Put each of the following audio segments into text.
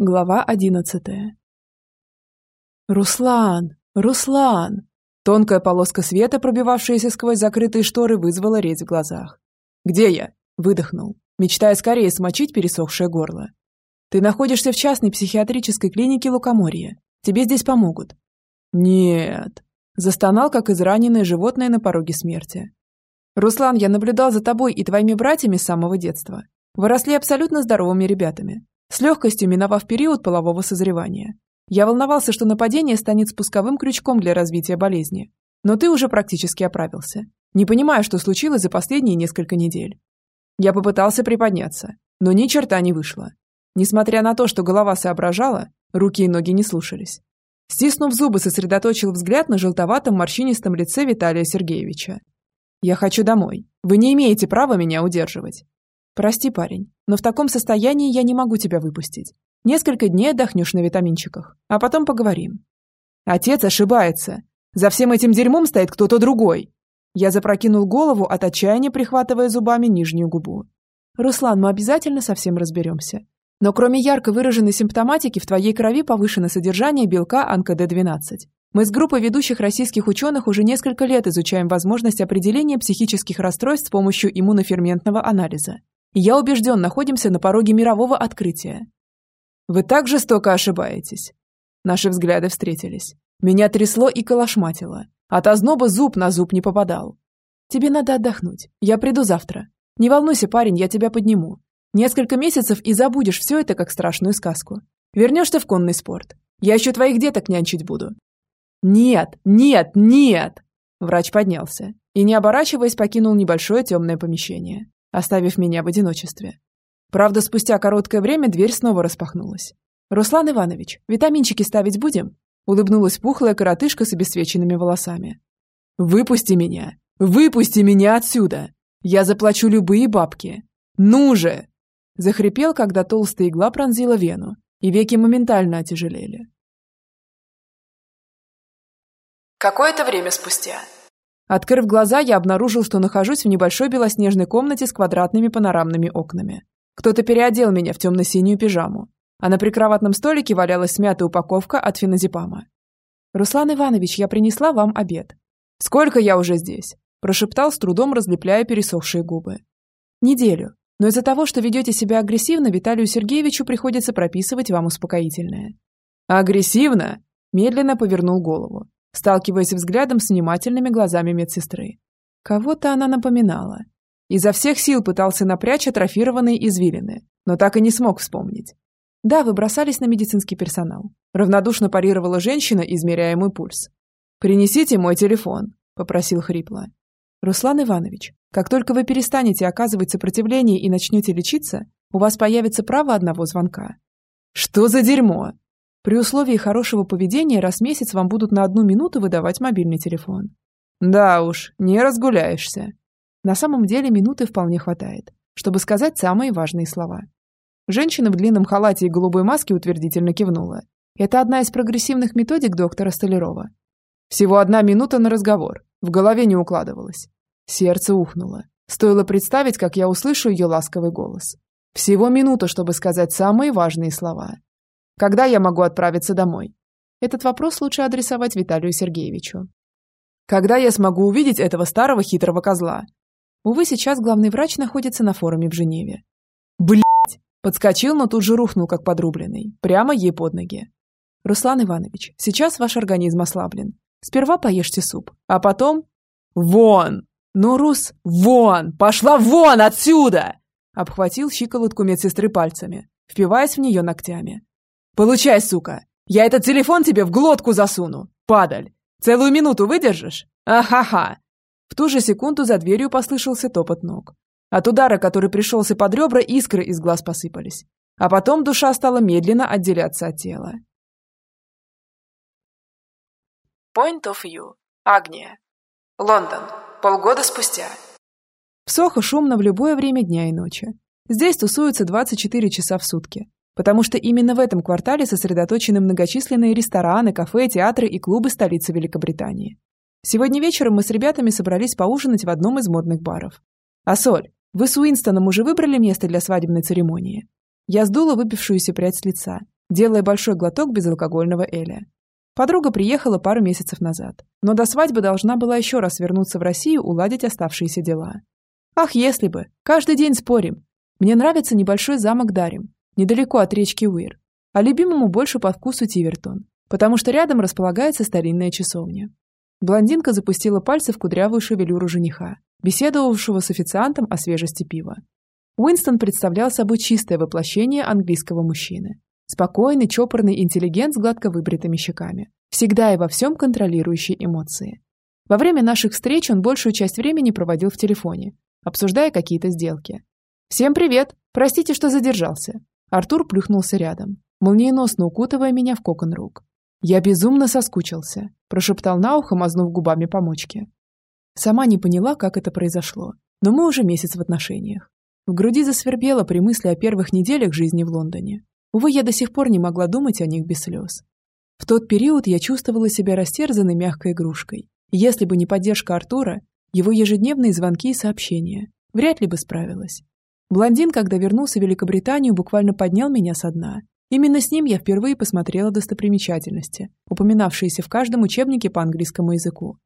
Глава одиннадцатая. «Руслан! Руслан!» Тонкая полоска света, пробивавшаяся сквозь закрытые шторы, вызвала резь в глазах. «Где я?» – выдохнул, мечтая скорее смочить пересохшее горло. «Ты находишься в частной психиатрической клинике Лукоморья. Тебе здесь помогут». «Нет!» – застонал, как израненное животное на пороге смерти. «Руслан, я наблюдал за тобой и твоими братьями с самого детства. Вы росли абсолютно здоровыми ребятами, с легкостью миновав период полового созревания. Я волновался, что нападение станет спусковым крючком для развития болезни. Но ты уже практически оправился. Не понимаю, что случилось за последние несколько недель. Я попытался приподняться, но ни черта не вышло. Несмотря на то, что голова соображала, руки и ноги не слушались. Стиснув зубы, сосредоточил взгляд на желтоватом морщинистом лице Виталия Сергеевича. «Я хочу домой. Вы не имеете права меня удерживать. «Прости, парень, но в таком состоянии я не могу тебя выпустить. Несколько дней отдохнешь на витаминчиках, а потом поговорим». «Отец ошибается. За всем этим дерьмом стоит кто-то другой». Я запрокинул голову от отчаяния, прихватывая зубами нижнюю губу. «Руслан, мы обязательно со всем разберемся. Но кроме ярко выраженной симптоматики, в твоей крови повышено содержание белка АНКД-12. Мы с группой ведущих российских ученых уже несколько лет изучаем возможность определения психических расстройств с помощью иммуноферментного анализа я убежден, находимся на пороге мирового открытия. Вы так жестоко ошибаетесь. Наши взгляды встретились. Меня трясло и колошматило. От озноба зуб на зуб не попадал. Тебе надо отдохнуть. Я приду завтра. Не волнуйся, парень, я тебя подниму. Несколько месяцев и забудешь все это, как страшную сказку. Вернешься в конный спорт. Я еще твоих деток нянчить буду. Нет, нет, нет! Врач поднялся и, не оборачиваясь, покинул небольшое темное помещение оставив меня в одиночестве. Правда, спустя короткое время дверь снова распахнулась. «Руслан Иванович, витаминчики ставить будем?» Улыбнулась пухлая коротышка с обесцвеченными волосами. «Выпусти меня! Выпусти меня отсюда! Я заплачу любые бабки! Ну же!» Захрипел, когда толстая игла пронзила вену, и веки моментально отяжелели. Какое-то время спустя. Открыв глаза, я обнаружил, что нахожусь в небольшой белоснежной комнате с квадратными панорамными окнами. Кто-то переодел меня в темно-синюю пижаму, а на прикроватном столике валялась смятая упаковка от феназепама. «Руслан Иванович, я принесла вам обед». «Сколько я уже здесь?» – прошептал с трудом, разлепляя пересохшие губы. «Неделю. Но из-за того, что ведете себя агрессивно, Виталию Сергеевичу приходится прописывать вам успокоительное». «Агрессивно?» – медленно повернул голову сталкиваясь взглядом с внимательными глазами медсестры. Кого-то она напоминала. Изо всех сил пытался напрячь атрофированные извилины, но так и не смог вспомнить. Да, вы бросались на медицинский персонал. Равнодушно парировала женщина, измеряя мой пульс. «Принесите мой телефон», – попросил хрипло. «Руслан Иванович, как только вы перестанете оказывать сопротивление и начнете лечиться, у вас появится право одного звонка». «Что за дерьмо?» При условии хорошего поведения раз в месяц вам будут на одну минуту выдавать мобильный телефон. Да уж, не разгуляешься. На самом деле минуты вполне хватает, чтобы сказать самые важные слова. Женщина в длинном халате и голубой маске утвердительно кивнула. Это одна из прогрессивных методик доктора Столярова. Всего одна минута на разговор. В голове не укладывалось. Сердце ухнуло. Стоило представить, как я услышу ее ласковый голос. Всего минута, чтобы сказать самые важные слова. Когда я могу отправиться домой? Этот вопрос лучше адресовать Виталию Сергеевичу. Когда я смогу увидеть этого старого хитрого козла? Увы, сейчас главный врач находится на форуме в Женеве. Блять! Подскочил, но тут же рухнул, как подрубленный. Прямо ей под ноги. Руслан Иванович, сейчас ваш организм ослаблен. Сперва поешьте суп, а потом... Вон! Ну, Рус, вон! Пошла вон отсюда! Обхватил щиколотку медсестры пальцами, впиваясь в нее ногтями. «Получай, сука! Я этот телефон тебе в глотку засуну! Падаль! Целую минуту выдержишь? Ахаха!» В ту же секунду за дверью послышался топот ног. От удара, который пришелся под ребра, искры из глаз посыпались. А потом душа стала медленно отделяться от тела. Point of View. Агния. Лондон. Полгода спустя. В Сохо шумно в любое время дня и ночи. Здесь тусуются 24 часа в сутки потому что именно в этом квартале сосредоточены многочисленные рестораны, кафе, театры и клубы столицы Великобритании. Сегодня вечером мы с ребятами собрались поужинать в одном из модных баров. А Соль, вы с Уинстоном уже выбрали место для свадебной церемонии? Я сдула выпившуюся прядь с лица делая большой глоток безалкогольного эля. Подруга приехала пару месяцев назад, но до свадьбы должна была еще раз вернуться в Россию уладить оставшиеся дела. Ах, если бы! Каждый день спорим. Мне нравится небольшой замок Дарим, недалеко от речки Уир, а любимому больше по вкусу Тивертон, потому что рядом располагается старинная часовня. Блондинка запустила пальцы в кудрявую шевелюру жениха, беседовавшего с официантом о свежести пива. Уинстон представлял собой чистое воплощение английского мужчины. Спокойный, чопорный интеллигент с гладко выбритыми щеками, всегда и во всем контролирующий эмоции. Во время наших встреч он большую часть времени проводил в телефоне, обсуждая какие-то сделки. «Всем привет! Простите, что задержался!» Артур плюхнулся рядом, молниеносно укутывая меня в кокон рук. «Я безумно соскучился», – прошептал на ухо, мазнув губами по мочке. Сама не поняла, как это произошло, но мы уже месяц в отношениях. В груди засвербело при мысли о первых неделях жизни в Лондоне. Увы, я до сих пор не могла думать о них без слез. В тот период я чувствовала себя растерзанной мягкой игрушкой. если бы не поддержка Артура, его ежедневные звонки и сообщения, вряд ли бы справилась. Блондин, когда вернулся в Великобританию, буквально поднял меня со дна Именно с ним я впервые посмотрела достопримечательности, упоминавшиеся в каждом учебнике по английскому языку.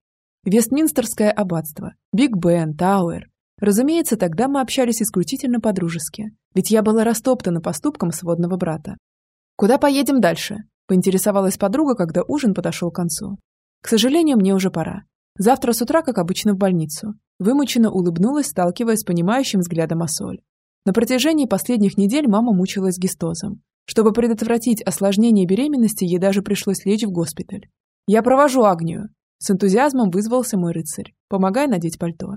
Вестминстерское аббатство, Биг Бен, Тауэр. Разумеется, тогда мы общались исключительно по-дружески, ведь я была растоптана поступком сводного брата. «Куда поедем дальше?» – поинтересовалась подруга, когда ужин подошел к концу. «К сожалению, мне уже пора. Завтра с утра, как обычно, в больницу». Вымученно улыбнулась, сталкиваясь с понимающим взглядом Ассоль. На протяжении последних недель мама мучилась гистозом, чтобы предотвратить осложнение беременности, ей даже пришлось лечь в госпиталь. «Я провожу Агнию!» С энтузиазмом вызвался мой рыцарь, помогая надеть пальто.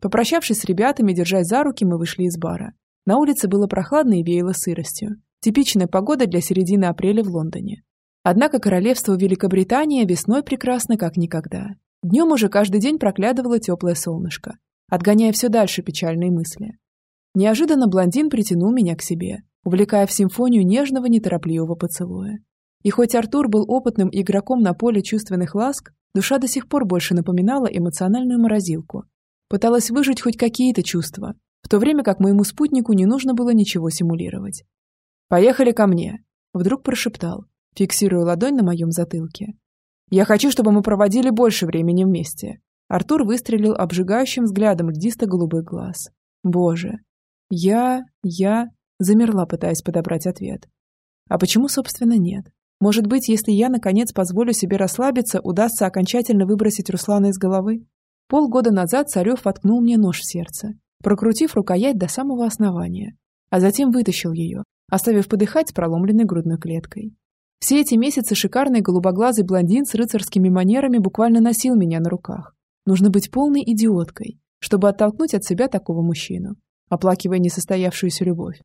Попрощавшись с ребятами, держась за руки, мы вышли из бара. На улице было прохладно и веяло сыростью. Типичная погода для середины апреля в Лондоне. Однако королевство Великобритания весной прекрасно как никогда. Днем уже каждый день проглядывало теплое солнышко, отгоняя все дальше печальные мысли. Неожиданно блондин притянул меня к себе, увлекая в симфонию нежного неторопливого поцелуя. И хоть Артур был опытным игроком на поле чувственных ласк, душа до сих пор больше напоминала эмоциональную морозилку. Пыталась выжить хоть какие-то чувства, в то время как моему спутнику не нужно было ничего симулировать. «Поехали ко мне», — вдруг прошептал, фиксируя ладонь на моем затылке. «Я хочу, чтобы мы проводили больше времени вместе». Артур выстрелил обжигающим взглядом льдисто-голубых глаз. «Боже! Я... я...» Замерла, пытаясь подобрать ответ. А почему, собственно, нет? Может быть, если я, наконец, позволю себе расслабиться, удастся окончательно выбросить Руслана из головы? Полгода назад Царев воткнул мне нож в сердце, прокрутив рукоять до самого основания, а затем вытащил ее, оставив подыхать с проломленной грудной клеткой. Все эти месяцы шикарный голубоглазый блондин с рыцарскими манерами буквально носил меня на руках. Нужно быть полной идиоткой, чтобы оттолкнуть от себя такого мужчину, оплакивая несостоявшуюся любовь.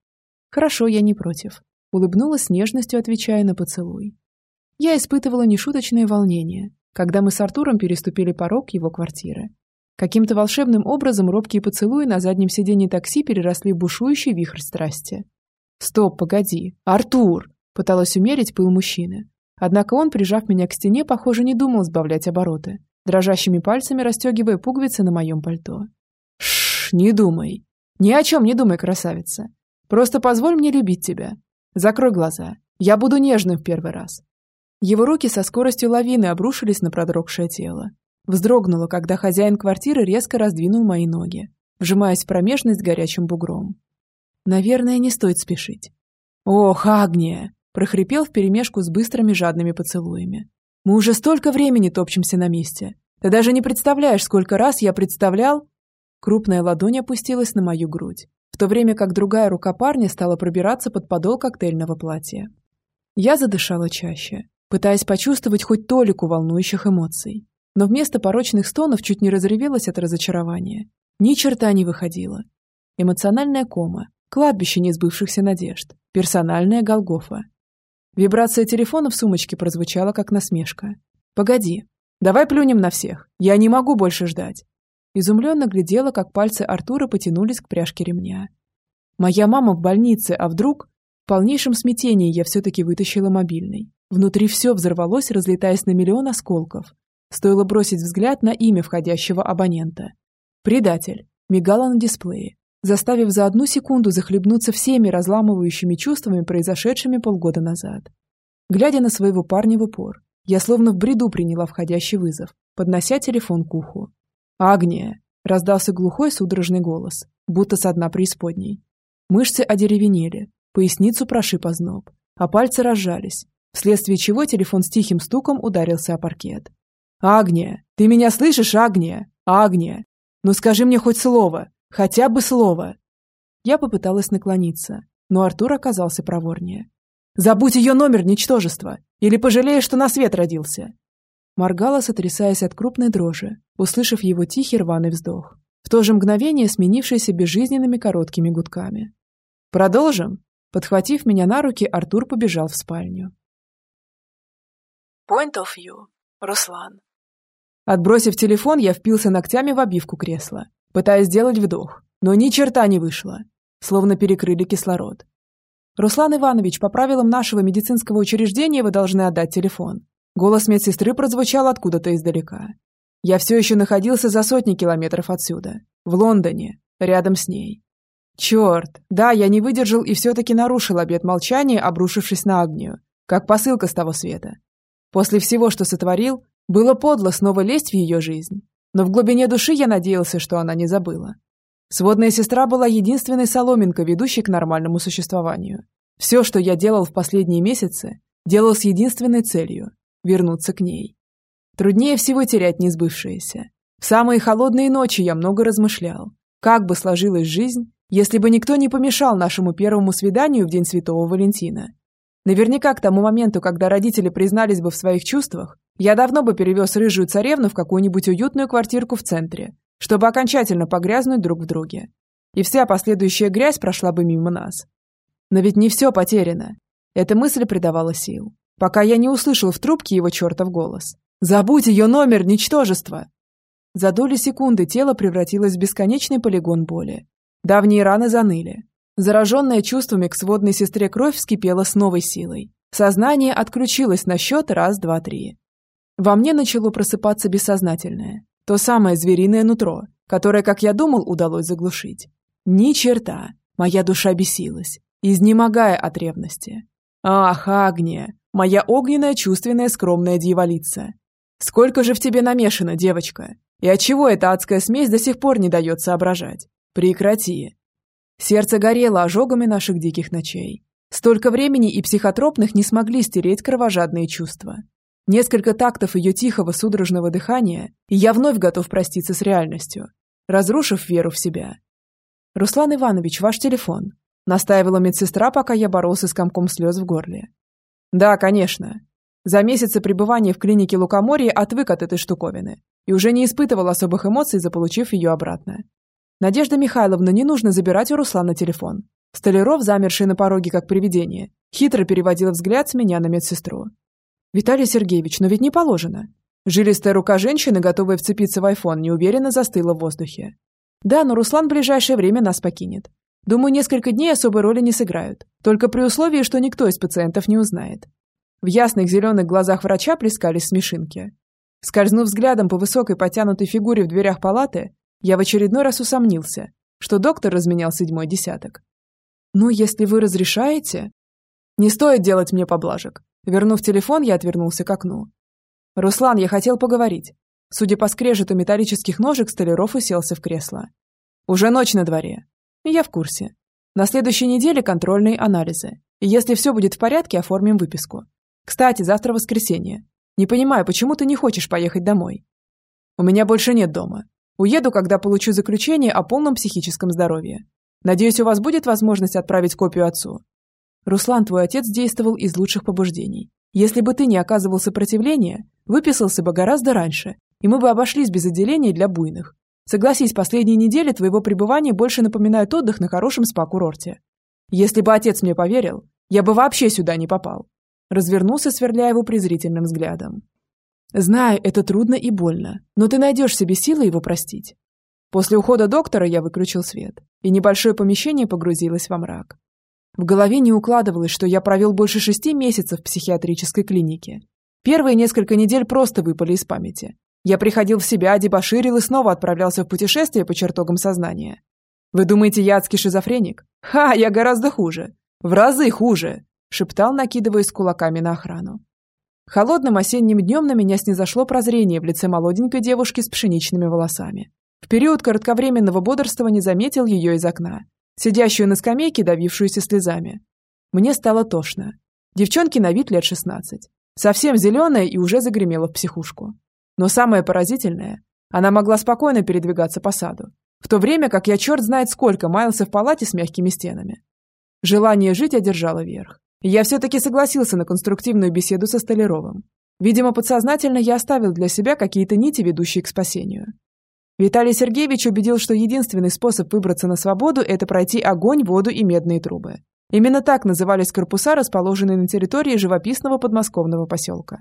«Хорошо, я не против», — улыбнулась с нежностью, отвечая на поцелуй. Я испытывала нешуточное волнение, когда мы с Артуром переступили порог его квартиры. Каким-то волшебным образом робкие поцелуи на заднем сиденье такси переросли в бушующий вихрь страсти. «Стоп, погоди! Артур!» — пыталась умерить пыл мужчины. Однако он, прижав меня к стене, похоже, не думал сбавлять обороты, дрожащими пальцами расстегивая пуговицы на моем пальто. «Шш, не думай! Ни о чем не думай, красавица! Просто позволь мне любить тебя. Закрой глаза. Я буду нежным в первый раз». Его руки со скоростью лавины обрушились на продрогшее тело. Вздрогнула, когда хозяин квартиры резко раздвинул мои ноги, вжимаясь в промежность горячим бугром. Наверное, не стоит спешить. «Ох, Агния!» – прохрипел вперемешку с быстрыми жадными поцелуями. «Мы уже столько времени топчемся на месте. Ты даже не представляешь, сколько раз я представлял...» Крупная ладонь опустилась на мою грудь, в то время как другая рука парня стала пробираться под подол коктейльного платья. Я задышала чаще, пытаясь почувствовать хоть толику волнующих эмоций. Но вместо порочных стонов чуть не разревелась от разочарования. Ни черта не выходила. Эмоциональная кома, кладбище несбывшихся надежд, персональная Голгофа. Вибрация телефона в сумочке прозвучала как насмешка. «Погоди, давай плюнем на всех, я не могу больше ждать». Изумленно глядела, как пальцы Артура потянулись к пряжке ремня. Моя мама в больнице, а вдруг... В полнейшем смятении я все-таки вытащила мобильный. Внутри все взорвалось, разлетаясь на миллион осколков. Стоило бросить взгляд на имя входящего абонента. «Предатель» мигало на дисплее, заставив за одну секунду захлебнуться всеми разламывающими чувствами, произошедшими полгода назад. Глядя на своего парня в упор, я словно в бреду приняла входящий вызов, поднося телефон к уху. «Агния!» – раздался глухой судорожный голос, будто со дна преисподней. Мышцы одеревенели, поясницу прошиб озноб, а пальцы разжались, вследствие чего телефон с тихим стуком ударился о паркет. «Агния! Ты меня слышишь, Агния? Агния! Ну скажи мне хоть слово! Хотя бы слово!» Я попыталась наклониться, но Артур оказался проворнее. «Забудь ее номер, ничтожество! Или пожалеешь, что на свет родился!» Моргала, сотрясаясь от крупной дрожи, услышав его тихий рваный вздох, в то же мгновение сменившийся безжизненными короткими гудками. «Продолжим?» Подхватив меня на руки, Артур побежал в спальню. Point of view. Руслан. Отбросив телефон, я впился ногтями в обивку кресла, пытаясь сделать вдох, но ни черта не вышло, словно перекрыли кислород. «Руслан Иванович, по правилам нашего медицинского учреждения вы должны отдать телефон». Голос медсестры прозвучал откуда-то издалека. Я все еще находился за сотни километров отсюда, в Лондоне, рядом с ней. Черт, да, я не выдержал и все-таки нарушил обет молчания, обрушившись на Агнию, как посылка с того света. После всего, что сотворил, было подло снова лезть в ее жизнь, но в глубине души я надеялся, что она не забыла. Сводная сестра была единственной соломинкой, ведущей к нормальному существованию. Все, что я делал в последние месяцы, делал с единственной целью – вернуться к ней. Труднее всего терять несбывшееся. В самые холодные ночи я много размышлял, как бы сложилась жизнь, если бы никто не помешал нашему первому свиданию в День Святого Валентина. Наверняка к тому моменту, когда родители признались бы в своих чувствах, я давно бы перевез рыжую царевну в какую-нибудь уютную квартирку в центре, чтобы окончательно погрязнуть друг в друге. И вся последующая грязь прошла бы мимо нас. Но ведь не все потеряно. Эта мысль придавала сил, пока я не услышал в трубке его чертов голос. «Забудь ее номер, ничтожество!» За доли секунды тело превратилось в бесконечный полигон боли. Давние раны заныли. Зараженная чувствами к сводной сестре кровь вскипела с новой силой. Сознание отключилось на счет раз, два, три. Во мне начало просыпаться бессознательное. То самое звериное нутро, которое, как я думал, удалось заглушить. Ни черта. Моя душа бесилась, изнемогая от ревности. Ах, Агния, моя огненная, чувственная, скромная дьяволица. Сколько же в тебе намешано, девочка? И отчего эта адская смесь до сих пор не дает соображать? Прекрати. Сердце горело ожогами наших диких ночей. Столько времени и психотропных не смогли стереть кровожадные чувства. Несколько тактов ее тихого судорожного дыхания, и я вновь готов проститься с реальностью, разрушив веру в себя. «Руслан Иванович, ваш телефон», – настаивала медсестра, пока я боролся с комком слез в горле. «Да, конечно. За месяцы пребывания в клинике Лукоморья отвык от этой штуковины и уже не испытывал особых эмоций, заполучив ее обратно. Надежда Михайловна, не нужно забирать у Руслана телефон. Столяров, замерший на пороге как привидение, хитро переводил взгляд с меня на медсестру. «Виталий Сергеевич, но ведь не положено». Жилистая рука женщины, готовая вцепиться в айфон, неуверенно застыла в воздухе. «Да, но Руслан в ближайшее время нас покинет. Думаю, несколько дней особой роли не сыграют, только при условии, что никто из пациентов не узнает». В ясных зеленых глазах врача плескались смешинки. Скользнув взглядом по высокой потянутой фигуре в дверях палаты, я в очередной раз усомнился, что доктор разменял седьмой десяток. «Ну, если вы разрешаете...» «Не стоит делать мне поблажек. Вернув телефон, я отвернулся к окну. «Руслан, я хотел поговорить». Судя по скрежету металлических ножек, Столяров уселся в кресло. «Уже ночь на дворе. Я в курсе. На следующей неделе контрольные анализы. И если все будет в порядке, оформим выписку. Кстати, завтра воскресенье. Не понимаю, почему ты не хочешь поехать домой? У меня больше нет дома. Уеду, когда получу заключение о полном психическом здоровье. Надеюсь, у вас будет возможность отправить копию отцу. Руслан, твой отец действовал из лучших побуждений. Если бы ты не оказывал сопротивления, выписался бы гораздо раньше, и мы бы обошлись без отделений для буйных. Согласись, последние недели твоего пребывания больше напоминают отдых на хорошем спа-курорте. Если бы отец мне поверил, я бы вообще сюда не попал. Развернулся, сверляя его презрительным взглядом. Знаю, это трудно и больно, но ты найдешь себе силы его простить. После ухода доктора я выключил свет, и небольшое помещение погрузилось во мрак. В голове не укладывалось, что я провел больше шести месяцев в психиатрической клинике. Первые несколько недель просто выпали из памяти. Я приходил в себя, дебоширил и снова отправлялся в путешествие по чертогам сознания. Вы думаете, я адский шизофреник? Ха, я гораздо хуже. В разы хуже!» – шептал, накидываясь кулаками на охрану. Холодным осенним днем на меня снизошло прозрение в лице молоденькой девушки с пшеничными волосами. В период кратковременного бодрствования заметил ее из окна, сидящую на скамейке, давившуюся слезами. Мне стало тошно. Девчонке на вид лет 16. Совсем зеленая и уже загремела в психушку. Но самое поразительное, она могла спокойно передвигаться по саду, в то время как я черт знает сколько маялся в палате с мягкими стенами. Желание жить одержало верх. Я все-таки согласился на конструктивную беседу со Столяровым. Видимо, подсознательно я оставил для себя какие-то нити, ведущие к спасению. Виталий Сергеевич убедил, что единственный способ выбраться на свободу – это пройти огонь, воду и медные трубы. Именно так назывались корпуса, расположенные на территории живописного подмосковного поселка.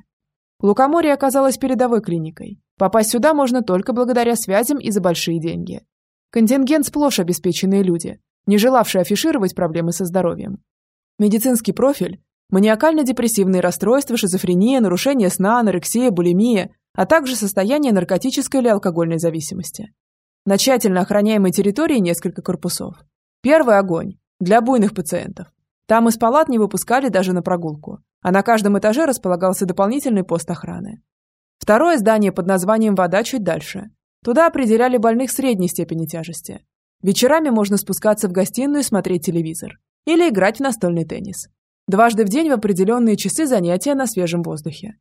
Лукоморье оказалось передовой клиникой. Попасть сюда можно только благодаря связям и за большие деньги. Контингент сплошь обеспеченные люди, не желавшие афишировать проблемы со здоровьем. Медицинский профиль – маниакально-депрессивные расстройства, шизофрения, нарушение сна, анорексия, булимия, а также состояние наркотической или алкогольной зависимости. На тщательно охраняемой территории несколько корпусов. Первый – огонь, для буйных пациентов. Там из палат не выпускали даже на прогулку, а на каждом этаже располагался дополнительный пост охраны. Второе здание под названием «Вода» чуть дальше. Туда определяли больных средней степени тяжести. Вечерами можно спускаться в гостиную и смотреть телевизор. Или играть в настольный теннис. Дважды в день в определенные часы занятия на свежем воздухе.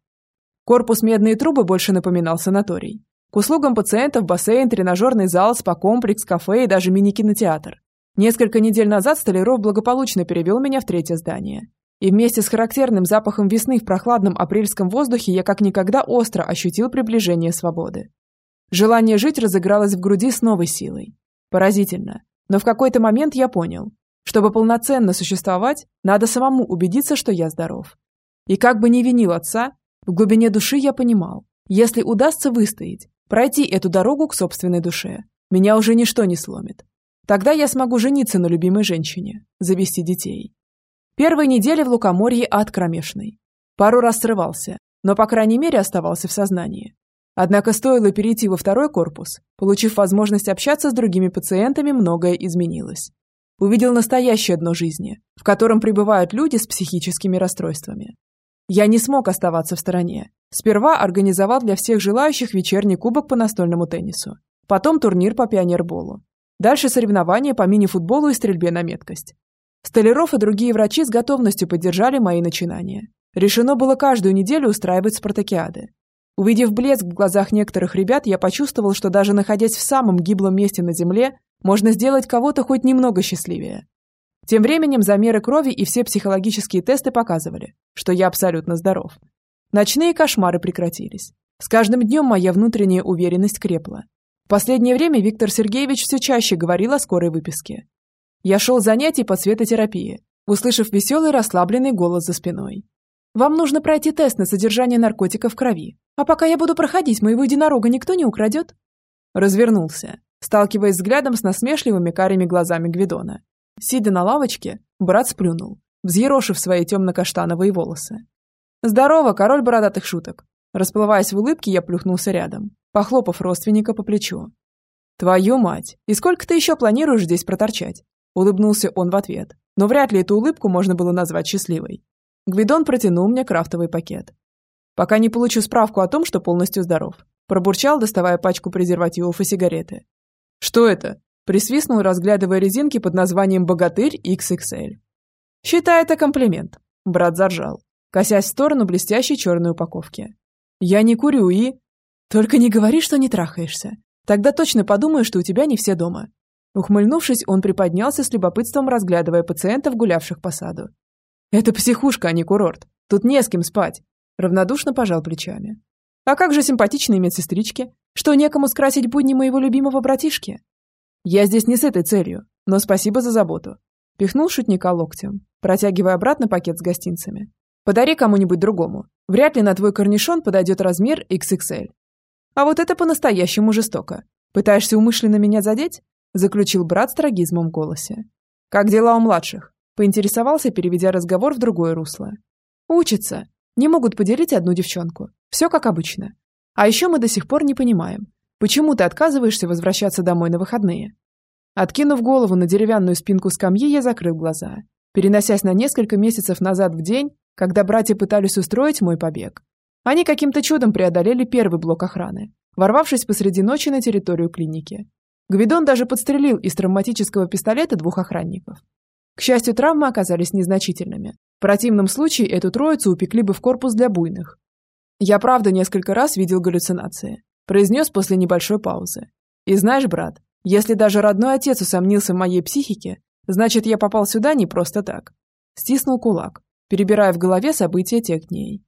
Корпус «Медные трубы» больше напоминал санаторий. К услугам пациентов бассейн, тренажерный зал, спа-комплекс, кафе и даже мини-кинотеатр. Несколько недель назад Столяров благополучно перевел меня в третье здание. И вместе с характерным запахом весны в прохладном апрельском воздухе я как никогда остро ощутил приближение свободы. Желание жить разыгралось в груди с новой силой. Поразительно. Но в какой-то момент я понял, чтобы полноценно существовать, надо самому убедиться, что я здоров. И как бы ни винил отца, в глубине души я понимал, если удастся выстоять, пройти эту дорогу к собственной душе, меня уже ничто не сломит. Тогда я смогу жениться на любимой женщине, завести детей. Первые недели в Лукоморье ад кромешный. Пару раз срывался, но, по крайней мере, оставался в сознании. Однако стоило перейти во второй корпус, получив возможность общаться с другими пациентами, многое изменилось. Увидел настоящее дно жизни, в котором пребывают люди с психическими расстройствами. Я не смог оставаться в стороне. Сперва организовал для всех желающих вечерний кубок по настольному теннису. Потом турнир по пионерболу. Дальше соревнования по мини-футболу и стрельбе на меткость. Столяров и другие врачи с готовностью поддержали мои начинания. Решено было каждую неделю устраивать спартакиады. Увидев блеск в глазах некоторых ребят, я почувствовал, что даже находясь в самом гиблом месте на земле, можно сделать кого-то хоть немного счастливее. Тем временем замеры крови и все психологические тесты показывали, что я абсолютно здоров. Ночные кошмары прекратились. С каждым днем моя внутренняя уверенность крепла. В последнее время Виктор Сергеевич все чаще говорил о скорой выписке. Я шел занятий по светотерапии, услышав веселый расслабленный голос за спиной. «Вам нужно пройти тест на содержание наркотиков в крови. А пока я буду проходить, моего единорога никто не украдет?» Развернулся, сталкиваясь взглядом с насмешливыми карими глазами Гвидона. Сидя на лавочке, брат сплюнул, взъерошив свои темно-каштановые волосы. «Здорово, король бородатых шуток!» Расплываясь в улыбке, я плюхнулся рядом, похлопав родственника по плечу. «Твою мать! И сколько ты еще планируешь здесь проторчать?» Улыбнулся он в ответ, но вряд ли эту улыбку можно было назвать счастливой. Гвидон протянул мне крафтовый пакет. «Пока не получу справку о том, что полностью здоров», пробурчал, доставая пачку презервативов и сигареты. «Что это?» Присвистнул, разглядывая резинки под названием «Богатырь XXL». «Считай это комплимент», – брат заржал, косясь в сторону блестящей черной упаковки. «Я не курю и...» «Только не говори, что не трахаешься. Тогда точно подумаю, что у тебя не все дома». Ухмыльнувшись, он приподнялся с любопытством, разглядывая пациентов, гулявших по саду. «Это психушка, а не курорт. Тут не с кем спать», – равнодушно пожал плечами. «А как же симпатичные медсестрички? Что, некому скрасить будни моего любимого братишки?» «Я здесь не с этой целью, но спасибо за заботу». Пихнул шутника локтем, протягивая обратно пакет с гостинцами. «Подари кому-нибудь другому. Вряд ли на твой корнишон подойдет размер XXL». «А вот это по-настоящему жестоко. Пытаешься умышленно меня задеть?» Заключил брат с трагизмом в голосе. «Как дела у младших?» Поинтересовался, переведя разговор в другое русло. «Учатся. Не могут поделить одну девчонку. Все как обычно. А еще мы до сих пор не понимаем, Почему ты отказываешься возвращаться домой на выходные? Откинув голову на деревянную спинку скамьи, я закрыл глаза, переносясь на несколько месяцев назад в день, когда братья пытались устроить мой побег. Они каким-то чудом преодолели первый блок охраны, ворвавшись посреди ночи на территорию клиники. Гвидон даже подстрелил из травматического пистолета двух охранников. К счастью, травмы оказались незначительными. В противном случае эту троицу упекли бы в корпус для буйных. Я правда несколько раз видел галлюцинации. Произнес после небольшой паузы. И знаешь, брат, если даже родной отец усомнился в моей психике, значит, я попал сюда не просто так. Стиснул кулак, перебирая в голове события тех дней.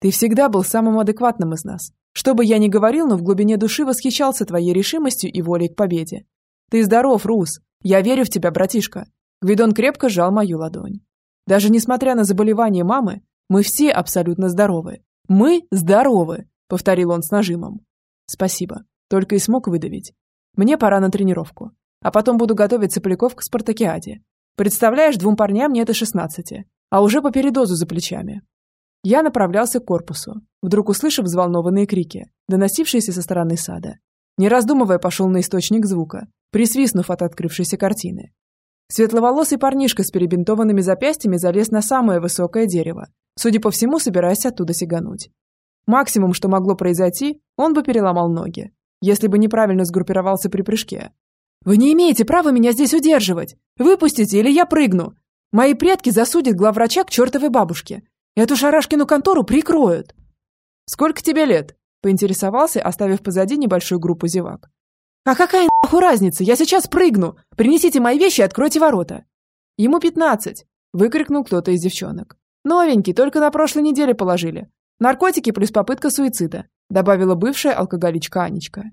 Ты всегда был самым адекватным из нас. Что бы я ни говорил, но в глубине души восхищался твоей решимостью и волей к победе. Ты здоров, Рус. Я верю в тебя, братишка. Гвидон крепко сжал мою ладонь. Даже несмотря на заболевание мамы, мы все абсолютно здоровы. Мы здоровы, повторил он с нажимом. Спасибо. Только и смог выдавить. Мне пора на тренировку. А потом буду готовить сопляков к спартакиаде. Представляешь, двум парням нет и шестнадцати. А уже по передозу за плечами. Я направлялся к корпусу, вдруг услышав взволнованные крики, доносившиеся со стороны сада. Не раздумывая, пошел на источник звука, присвистнув от открывшейся картины. Светловолосый парнишка с перебинтованными запястьями залез на самое высокое дерево, судя по всему, собираясь оттуда сигануть. Максимум, что могло произойти, он бы переломал ноги, если бы неправильно сгруппировался при прыжке. «Вы не имеете права меня здесь удерживать! Выпустите, или я прыгну! Мои предки засудят главврача к чертовой бабушке! Эту шарашкину контору прикроют!» «Сколько тебе лет?» – поинтересовался, оставив позади небольшую группу зевак. «А какая нахуй разница? Я сейчас прыгну! Принесите мои вещи и откройте ворота!» «Ему пятнадцать!» – выкрикнул кто-то из девчонок. «Новенький, только на прошлой неделе положили. Наркотики плюс попытка суицида», – добавила бывшая алкоголичка Анечка.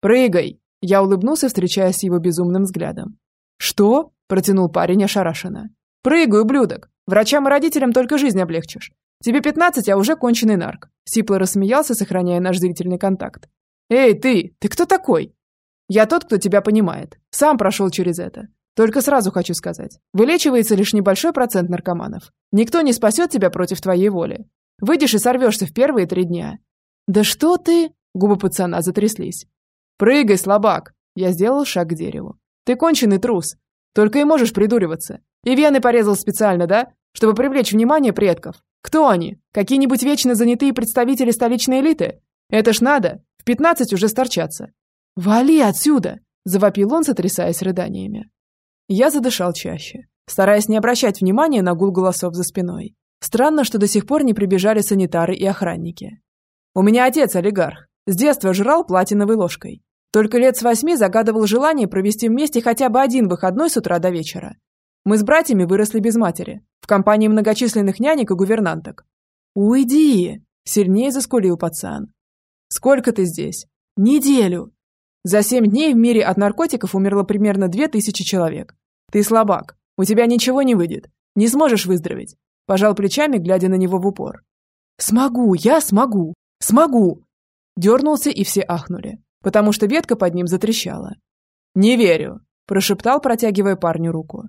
«Прыгай!» – я улыбнулся, встречаясь с его безумным взглядом. «Что?» – протянул парень ошарашенно. «Прыгай, ублюдок! Врачам и родителям только жизнь облегчишь. Тебе пятнадцать, а уже конченый нарк». Сипло рассмеялся, сохраняя наш зрительный контакт. «Эй, ты! Ты кто такой?» Я тот, кто тебя понимает. Сам прошел через это. Только сразу хочу сказать. Вылечивается лишь небольшой процент наркоманов. Никто не спасет тебя против твоей воли. Выйдешь и сорвешься в первые три дня. Да что ты? Губы пацана затряслись. Прыгай, слабак. Я сделал шаг к дереву. Ты конченый трус. Только и можешь придуриваться. И вены порезал специально, да? Чтобы привлечь внимание предков. Кто они? Какие-нибудь вечно занятые представители столичной элиты? Это ж надо. В пятнадцать уже сторчаться. «Вали отсюда!» – завопил он, сотрясаясь рыданиями. Я задышал чаще, стараясь не обращать внимания на гул голосов за спиной. Странно, что до сих пор не прибежали санитары и охранники. «У меня отец олигарх. С детства жрал платиновой ложкой. Только лет с восьми загадывал желание провести вместе хотя бы один выходной с утра до вечера. Мы с братьями выросли без матери, в компании многочисленных нянек и гувернанток. «Уйди!» – сильнее заскулил пацан. «Сколько ты здесь?» «Неделю!» За семь дней в мире от наркотиков умерло примерно две тысячи человек. Ты слабак. У тебя ничего не выйдет. Не сможешь выздороветь. Пожал плечами, глядя на него в упор. Смогу, я смогу. Смогу. Дернулся, и все ахнули, потому что ветка под ним затрещала. Не верю, прошептал, протягивая парню руку.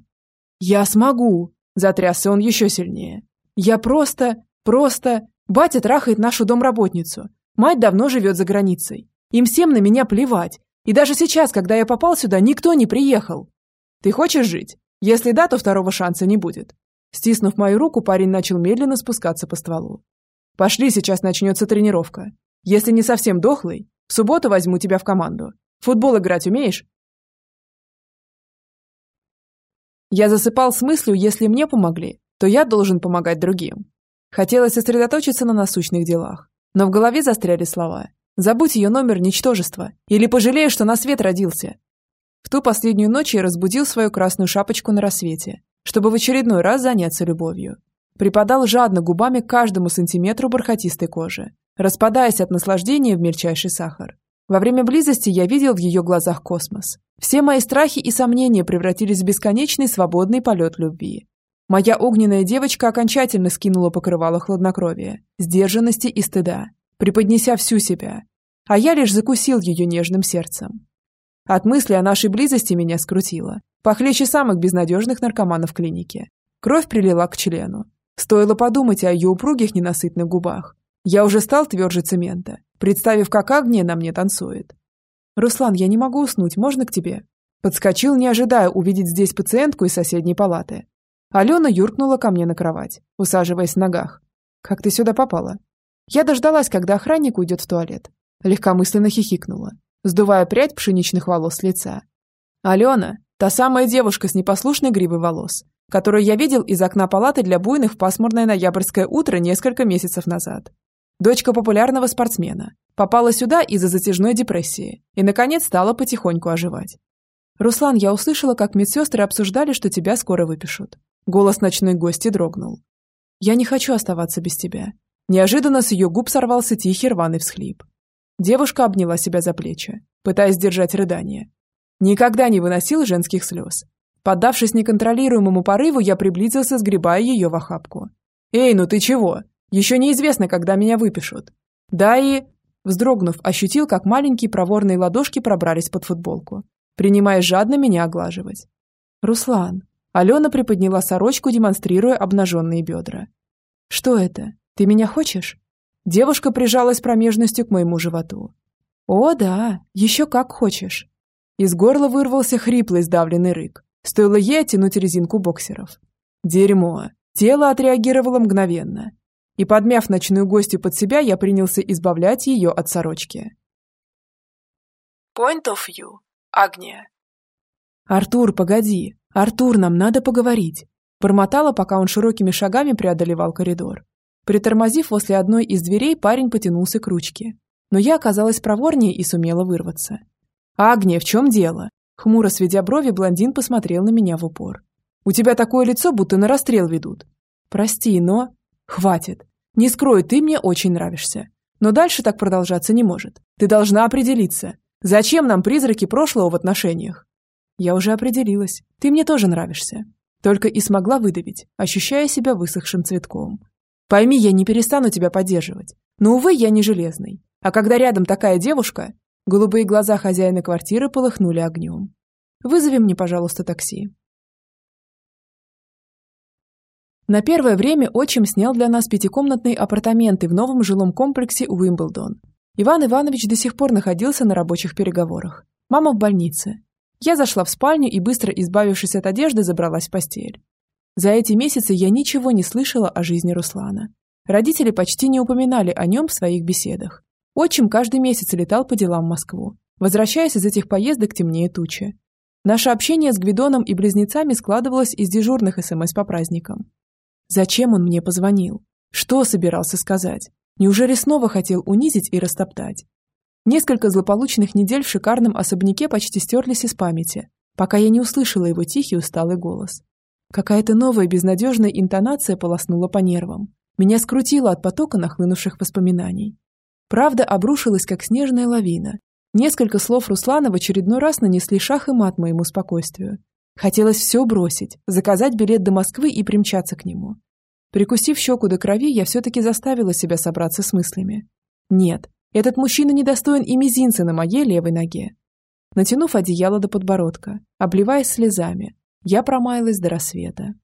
Я смогу. Затрясся он еще сильнее. Я просто, просто... Батя трахает нашу домработницу. Мать давно живет за границей. Им всем на меня плевать. И даже сейчас, когда я попал сюда, никто не приехал. Ты хочешь жить? Если да, то второго шанса не будет. Стиснув мою руку, парень начал медленно спускаться по стволу. Пошли, сейчас начнется тренировка. Если не совсем дохлый, в субботу возьму тебя в команду. футбол играть умеешь? Я засыпал с мыслью, если мне помогли, то я должен помогать другим. Хотелось сосредоточиться на насущных делах, но в голове застряли слова. Забудь ее номер ничтожества. Или пожалеешь, что на свет родился. В ту последнюю ночь я разбудил свою красную шапочку на рассвете, чтобы в очередной раз заняться любовью. Припадал жадно губами к каждому сантиметру бархатистой кожи, распадаясь от наслаждения в мельчайший сахар. Во время близости я видел в ее глазах космос. Все мои страхи и сомнения превратились в бесконечный свободный полет любви. Моя огненная девочка окончательно скинула покрывало хладнокровия, сдержанности и стыда, преподнеся всю себя, а я лишь закусил ее нежным сердцем. От мысли о нашей близости меня скрутило, похлеще самых безнадежных наркоманов клиники. Кровь прилила к члену. Стоило подумать о ее упругих ненасытных губах. Я уже стал тверже цемента, представив, как Агния на мне танцует. «Руслан, я не могу уснуть, можно к тебе?» Подскочил, не ожидая увидеть здесь пациентку из соседней палаты. Алена юркнула ко мне на кровать, усаживаясь в ногах. «Как ты сюда попала?» Я дождалась, когда охранник уйдет в туалет. Легкомысленно хихикнула, сдувая прядь пшеничных волос с лица. «Алена, та самая девушка с непослушной гривой волос, которую я видел из окна палаты для буйных в пасмурное ноябрьское утро несколько месяцев назад. Дочка популярного спортсмена. Попала сюда из-за затяжной депрессии и, наконец, стала потихоньку оживать. «Руслан, я услышала, как медсестры обсуждали, что тебя скоро выпишут». Голос ночной гости дрогнул. «Я не хочу оставаться без тебя». Неожиданно с ее губ сорвался тихий рваный всхлип. Девушка обняла себя за плечи, пытаясь держать рыдание. Никогда не выносил женских слез. Поддавшись неконтролируемому порыву, я приблизился, сгребая ее в охапку. «Эй, ну ты чего? Еще неизвестно, когда меня выпишут». «Да и...» Вздрогнув, ощутил, как маленькие проворные ладошки пробрались под футболку, принимая жадно меня оглаживать. «Руслан». Алена приподняла сорочку, демонстрируя обнаженные бедра. «Что это? Ты меня хочешь?» Девушка прижалась промежностью к моему животу. «О, да, еще как хочешь». Из горла вырвался хриплый сдавленный рык. Стоило ей оттянуть резинку боксеров. Дерьмо. Тело отреагировало мгновенно. И, подмяв ночную гостью под себя, я принялся избавлять ее от сорочки. Point of view. Агния. «Артур, погоди. Артур, нам надо поговорить». Бормотала, пока он широкими шагами преодолевал коридор. Притормозив возле одной из дверей, парень потянулся к ручке. Но я оказалась проворнее и сумела вырваться. «Агния, в чем дело?» Хмуро сведя брови, блондин посмотрел на меня в упор. «У тебя такое лицо, будто на расстрел ведут». «Прости, но...» «Хватит. Не скрою, ты мне очень нравишься. Но дальше так продолжаться не может. Ты должна определиться. Зачем нам призраки прошлого в отношениях? Я уже определилась. Ты мне тоже нравишься. Только и смогла выдавить, ощущая себя высохшим цветком. Пойми, я не перестану тебя поддерживать. Но, увы, я не железный. А когда рядом такая девушка... Голубые глаза хозяина квартиры полыхнули огнем. Вызови мне, пожалуйста, такси. На первое время отчим снял для нас пятикомнатные апартаменты в новом жилом комплексе Уимблдон, Иван Иванович до сих пор находился на рабочих переговорах. Мама в больнице. Я зашла в спальню и, быстро избавившись от одежды, забралась в постель. За эти месяцы я ничего не слышала о жизни Руслана. Родители почти не упоминали о нем в своих беседах. Отчим каждый месяц летал по делам в Москву. Возвращаясь из этих поездок, темнее тучи. Наше общение с Гвидоном и близнецами складывалось из дежурных СМС по праздникам. Зачем он мне позвонил? Что собирался сказать? Неужели снова хотел унизить и растоптать? Несколько злополучных недель в шикарном особняке почти стерлись из памяти, пока я не услышала его тихий усталый голос. Какая-то новая безнадежная интонация полоснула по нервам. Меня скрутило от потока нахлынувших воспоминаний. Правда обрушилась, как снежная лавина. Несколько слов Руслана в очередной раз нанесли шах и мат моему спокойствию. Хотелось все бросить, заказать билет до Москвы и примчаться к нему. Прикусив щеку до крови, я все-таки заставила себя собраться с мыслями. Нет, этот мужчина не достоин и мизинца на моей левой ноге. Натянув одеяло до подбородка, обливаясь слезами, я промаялась до рассвета.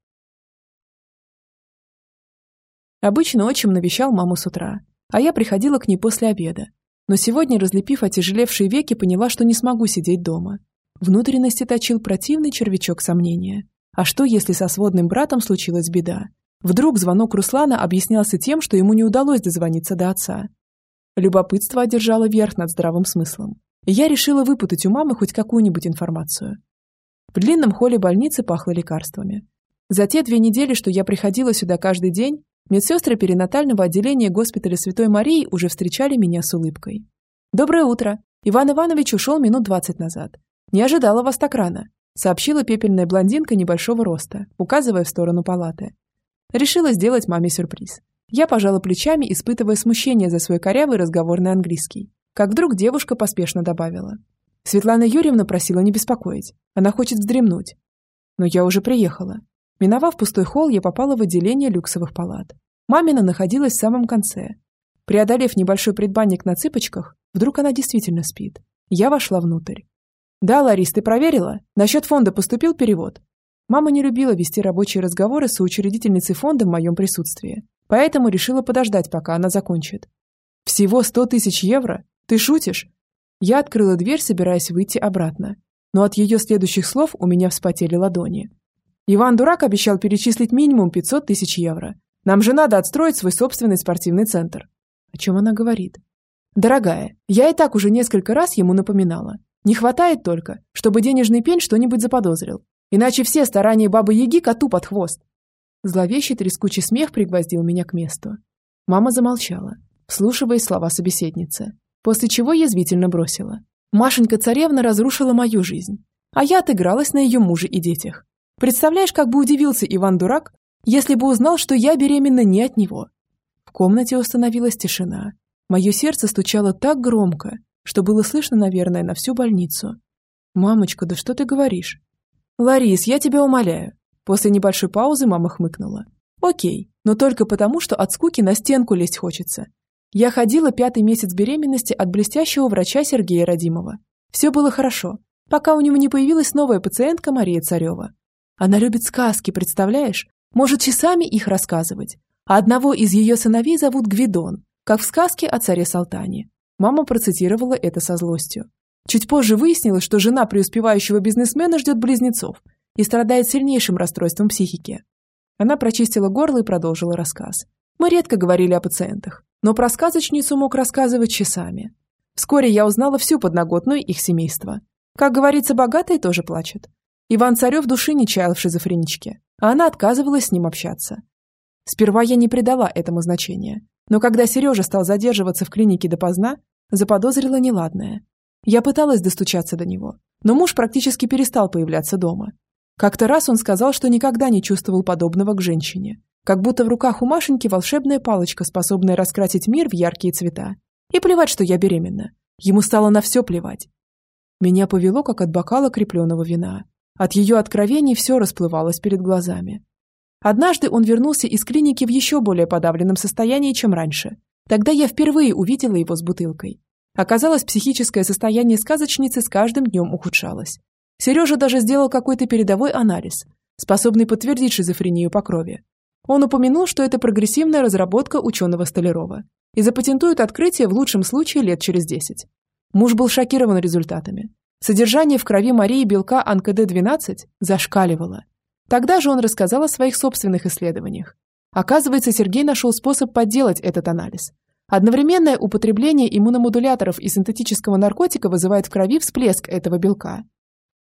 Обычно отчим навещал маму с утра, а я приходила к ней после обеда. Но сегодня, разлепив отяжелевшие веки, поняла, что не смогу сидеть дома. Внутренности точил противный червячок сомнения. А что, если со сводным братом случилась беда? Вдруг звонок Руслана объяснялся тем, что ему не удалось дозвониться до отца. Любопытство одержало верх над здравым смыслом. Я решила выпутать у мамы хоть какую-нибудь информацию. В длинном холле больницы пахло лекарствами. За те две недели, что я приходила сюда каждый день, медсестры перинатального отделения госпиталя Святой Марии уже встречали меня с улыбкой. «Доброе утро. Иван Иванович ушел минут двадцать назад. Не ожидала вас так рано», сообщила пепельная блондинка небольшого роста, указывая в сторону палаты. Решила сделать маме сюрприз. Я пожала плечами, испытывая смущение за свой корявый разговорный английский. Как вдруг девушка поспешно добавила. Светлана Юрьевна просила не беспокоить. Она хочет вздремнуть. Но я уже приехала. Миновав пустой холл, я попала в отделение люксовых палат. Мамина находилась в самом конце. Преодолев небольшой предбанник на цыпочках, вдруг она действительно спит. Я вошла внутрь. «Да, Ларис, ты проверила? Насчет фонда поступил перевод?» Мама не любила вести рабочие разговоры с учредительницей фонда в моем присутствии, поэтому решила подождать, пока она закончит. «Всего сто тысяч евро? Ты шутишь?» Я открыла дверь, собираясь выйти обратно. но от ее следующих слов у меня вспотели ладони. Иван Дурак обещал перечислить минимум 500 тысяч евро. Нам же надо отстроить свой собственный спортивный центр. О чем она говорит? Дорогая, я и так уже несколько раз ему напоминала. Не хватает только, чтобы денежный пень что-нибудь заподозрил. Иначе все старания бабы-яги коту под хвост. Зловещий трескучий смех пригвоздил меня к месту. Мама замолчала, вслушиваясь слова собеседницы, после чего язвительно бросила. Машенька-царевна разрушила мою жизнь, а я отыгралась на ее муже и детях. Представляешь, как бы удивился Иван-дурак, если бы узнал, что я беременна не от него. В комнате установилась тишина. Мое сердце стучало так громко, что было слышно, наверное, на всю больницу. «Мамочка, да что ты говоришь?» «Ларис, я тебя умоляю». После небольшой паузы мама хмыкнула. «Окей, но только потому, что от скуки на стенку лезть хочется. Я ходила пятый месяц беременности от блестящего врача Сергея Родимова. Все было хорошо, пока у него не появилась новая пациентка Мария Царева. Она любит сказки, представляешь? Может часами их рассказывать. А одного из ее сыновей зовут Гвидон, как в сказке о царе Салтане. Мама процитировала это со злостью. Чуть позже выяснилось, что жена преуспевающего бизнесмена ждет близнецов и страдает сильнейшим расстройством психики. Она прочистила горло и продолжила рассказ. Мы редко говорили о пациентах, но про сказочницу мог рассказывать часами. Вскоре я узнала всю подноготную их семейства. Как говорится, богатые тоже плачут. Иван Царев души не чаял в шизофреничке, а она отказывалась с ним общаться. Сперва я не придала этому значения, но когда Сережа стал задерживаться в клинике допоздна, заподозрила неладное. Я пыталась достучаться до него, но муж практически перестал появляться дома. Как-то раз он сказал, что никогда не чувствовал подобного к женщине, как будто в руках у Машеньки волшебная палочка, способная раскрасить мир в яркие цвета. И плевать, что я беременна. Ему стало на все плевать. Меня повело, как от бокала крепленного вина. От ее откровений все расплывалось перед глазами. Однажды он вернулся из клиники в еще более подавленном состоянии, чем раньше. Тогда я впервые увидела его с бутылкой. Оказалось, психическое состояние сказочницы с каждым днем ухудшалось. Сережа даже сделал какой-то передовой анализ, способный подтвердить шизофрению по крови. Он упомянул, что это прогрессивная разработка ученого Столярова и запатентует открытие в лучшем случае лет через 10. Муж был шокирован результатами. Содержание в крови Марии белка АНКД-12 зашкаливало. Тогда же он рассказал о своих собственных исследованиях. Оказывается, Сергей нашел способ подделать этот анализ. Одновременное употребление иммуномодуляторов и синтетического наркотика вызывает в крови всплеск этого белка.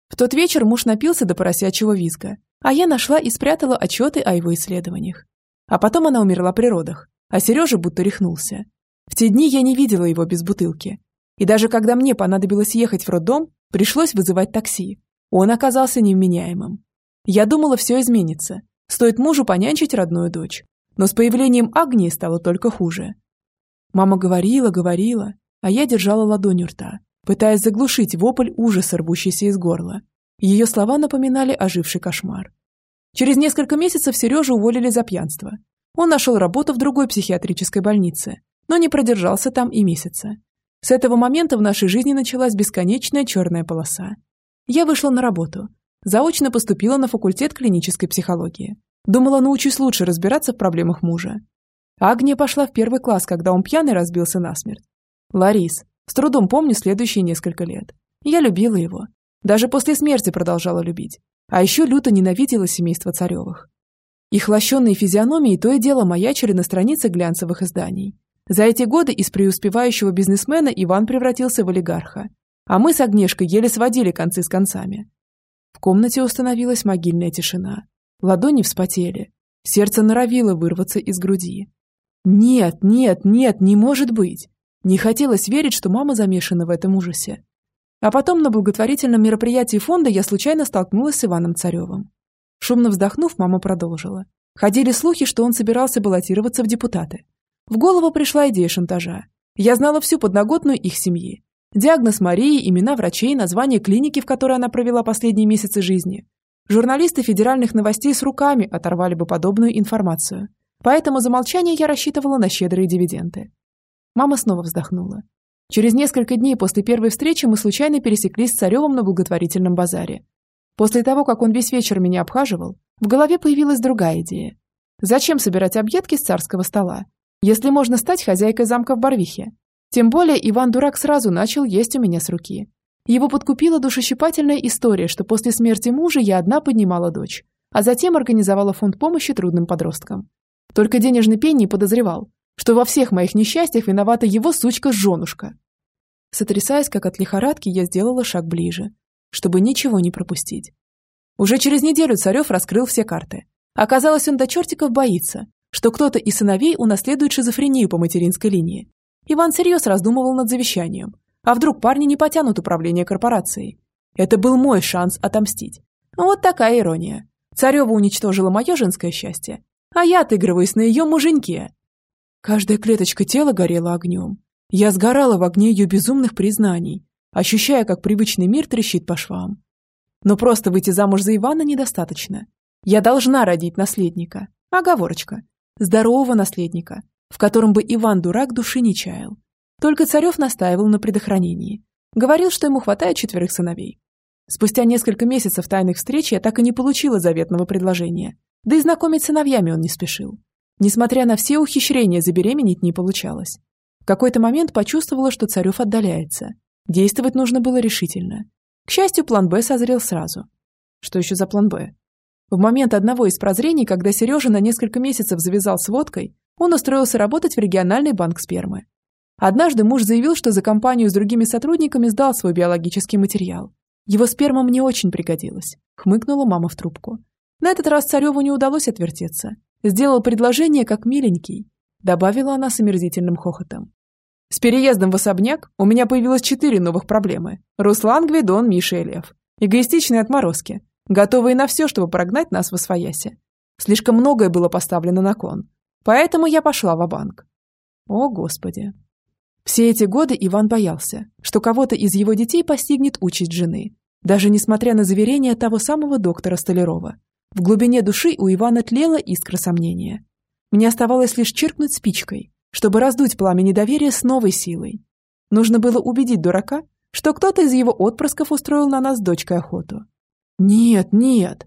В тот вечер муж напился до поросячьего визга, а я нашла и спрятала отчеты о его исследованиях. А потом она умерла при родах, а Сережа будто рехнулся. В те дни я не видела его без бутылки. И даже когда мне понадобилось ехать в роддом, пришлось вызывать такси. Он оказался невменяемым. Я думала, все изменится. Стоит мужу понянчить родную дочь. Но с появлением Агнии стало только хуже. Мама говорила, говорила, а я держала ладонь у рта, пытаясь заглушить вопль ужаса, рвущийся из горла. Ее слова напоминали оживший кошмар. Через несколько месяцев Сережу уволили за пьянство. Он нашел работу в другой психиатрической больнице, но не продержался там и месяца. С этого момента в нашей жизни началась бесконечная черная полоса. Я вышла на работу, Заочно поступила на факультет клинической психологии. Думала, научусь лучше разбираться в проблемах мужа. Агния пошла в первый класс, когда он пьяный разбился насмерть. Ларис. С трудом помню следующие несколько лет. Я любила его. Даже после смерти продолжала любить. А еще люто ненавидела семейство Царевых. Их лощенные физиономии то и дело маячили на странице глянцевых изданий. За эти годы из преуспевающего бизнесмена Иван превратился в олигарха. А мы с Агнешкой еле сводили концы с концами. В комнате установилась могильная тишина. Ладони вспотели. Сердце норовило вырваться из груди. Нет, нет, нет, не может быть. Не хотелось верить, что мама замешана в этом ужасе. А потом на благотворительном мероприятии фонда я случайно столкнулась с Иваном Царевым. Шумно вздохнув, мама продолжила. Ходили слухи, что он собирался баллотироваться в депутаты. В голову пришла идея шантажа. Я знала всю подноготную их семьи. Диагноз Марии, имена врачей, название клиники, в которой она провела последние месяцы жизни. Журналисты федеральных новостей с руками оторвали бы подобную информацию. Поэтому за молчание я рассчитывала на щедрые дивиденды. Мама снова вздохнула. Через несколько дней после первой встречи мы случайно пересеклись с Царевым на благотворительном базаре. После того, как он весь вечер меня обхаживал, в голове появилась другая идея. Зачем собирать объедки с царского стола, если можно стать хозяйкой замка в Барвихе? Тем более Иван Дурак сразу начал есть у меня с руки. Его подкупила душещипательная история, что после смерти мужа я одна поднимала дочь, а затем организовала фонд помощи трудным подросткам. Только денежный пенни подозревал, что во всех моих несчастьях виновата его сучка-женушка. Сотрясаясь, как от лихорадки, я сделала шаг ближе, чтобы ничего не пропустить. Уже через неделю Царев раскрыл все карты. Оказалось, он до чертиков боится, что кто-то из сыновей унаследует шизофрению по материнской линии. Иван всерьез раздумывал над завещанием. А вдруг парни не потянут управление корпорацией? Это был мой шанс отомстить. Вот такая ирония. Царева уничтожила мое женское счастье, а я отыгрываюсь на ее муженьке. Каждая клеточка тела горела огнем. Я сгорала в огне ее безумных признаний, ощущая, как привычный мир трещит по швам. Но просто выйти замуж за Ивана недостаточно. Я должна родить наследника. Оговорочка. Здорового наследника, в котором бы Иван-дурак души не чаял. Только Царев настаивал на предохранении. Говорил, что ему хватает четверых сыновей. Спустя несколько месяцев тайных встреч я так и не получила заветного предложения. Да и знакомить с сыновьями он не спешил. Несмотря на все ухищрения, забеременеть не получалось. В какой-то момент почувствовала, что Царев отдаляется. Действовать нужно было решительно. К счастью, план «Б» созрел сразу. Что еще за план «Б»? В момент одного из прозрений, когда Сережа на несколько месяцев завязал с водкой, он устроился работать в региональный банк спермы. Однажды муж заявил, что за компанию с другими сотрудниками сдал свой биологический материал. Его сперма мне очень пригодилась, хмыкнула мама в трубку. На этот раз Цареву не удалось отвертеться. Сделал предложение как миленький, добавила она с омерзительным хохотом. С переездом в особняк у меня появилось четыре новых проблемы. Руслан, Гвидон, Миша и Лев. Эгоистичные отморозки, готовые на все, чтобы прогнать нас в освоясе. Слишком многое было поставлено на кон. Поэтому я пошла в банк О, Господи. Все эти годы Иван боялся, что кого-то из его детей постигнет участь жены, даже несмотря на заверения того самого доктора Столярова. В глубине души у Ивана тлела искра сомнения. Мне оставалось лишь чиркнуть спичкой, чтобы раздуть пламя недоверия с новой силой. Нужно было убедить дурака, что кто-то из его отпрысков устроил на нас с дочкой охоту. Нет, нет.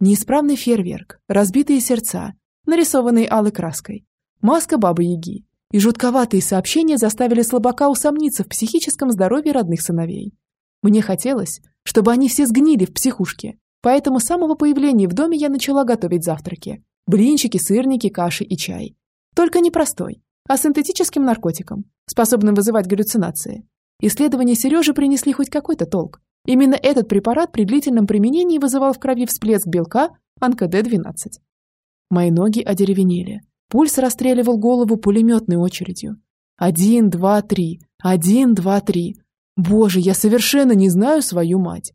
Неисправный фейерверк, разбитые сердца, нарисованные алой краской, маска Бабы-Яги, и жутковатые сообщения заставили слабака усомниться в психическом здоровье родных сыновей. Мне хотелось, чтобы они все сгнили в психушке, поэтому с самого появления в доме я начала готовить завтраки. Блинчики, сырники, каши и чай. Только не простой, а синтетическим наркотиком, способным вызывать галлюцинации. Исследования Сережи принесли хоть какой-то толк. Именно этот препарат при длительном применении вызывал в крови всплеск белка АНКД-12. Мои ноги одеревенели, Пульс расстреливал голову пулеметной очередью. Один, два, три. Один, два, три. Боже, я совершенно не знаю свою мать.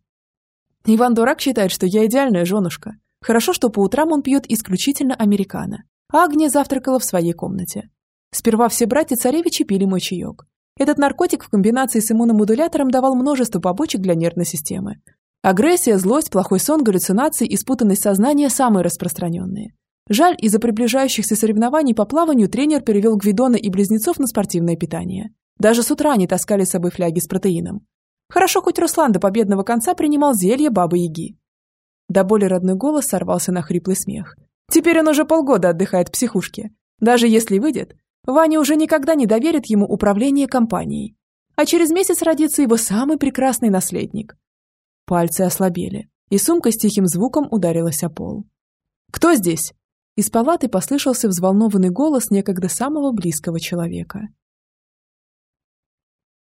Иван Дурак считает, что я идеальная женушка. Хорошо, что по утрам он пьет исключительно американо. Агния завтракала в своей комнате. Сперва все братья-царевичи пили мой чаек. Этот наркотик в комбинации с иммуномодулятором давал множество побочек для нервной системы. Агрессия, злость, плохой сон, галлюцинации и спутанность сознания – самые распространенные. Жаль, из-за приближающихся соревнований по плаванию тренер перевел Гвидона и близнецов на спортивное питание. Даже с утра они таскали с собой фляги с протеином. Хорошо, хоть Руслан до победного конца принимал зелье Бабы-Яги. До боли родной голос сорвался на хриплый смех. Теперь он уже полгода отдыхает в психушке. Даже если выйдет, Ваня уже никогда не доверит ему управление компанией. А через месяц родится его самый прекрасный наследник. Пальцы ослабели, и сумка с тихим звуком ударилась о пол. «Кто здесь?» Из палаты послышался взволнованный голос некогда самого близкого человека.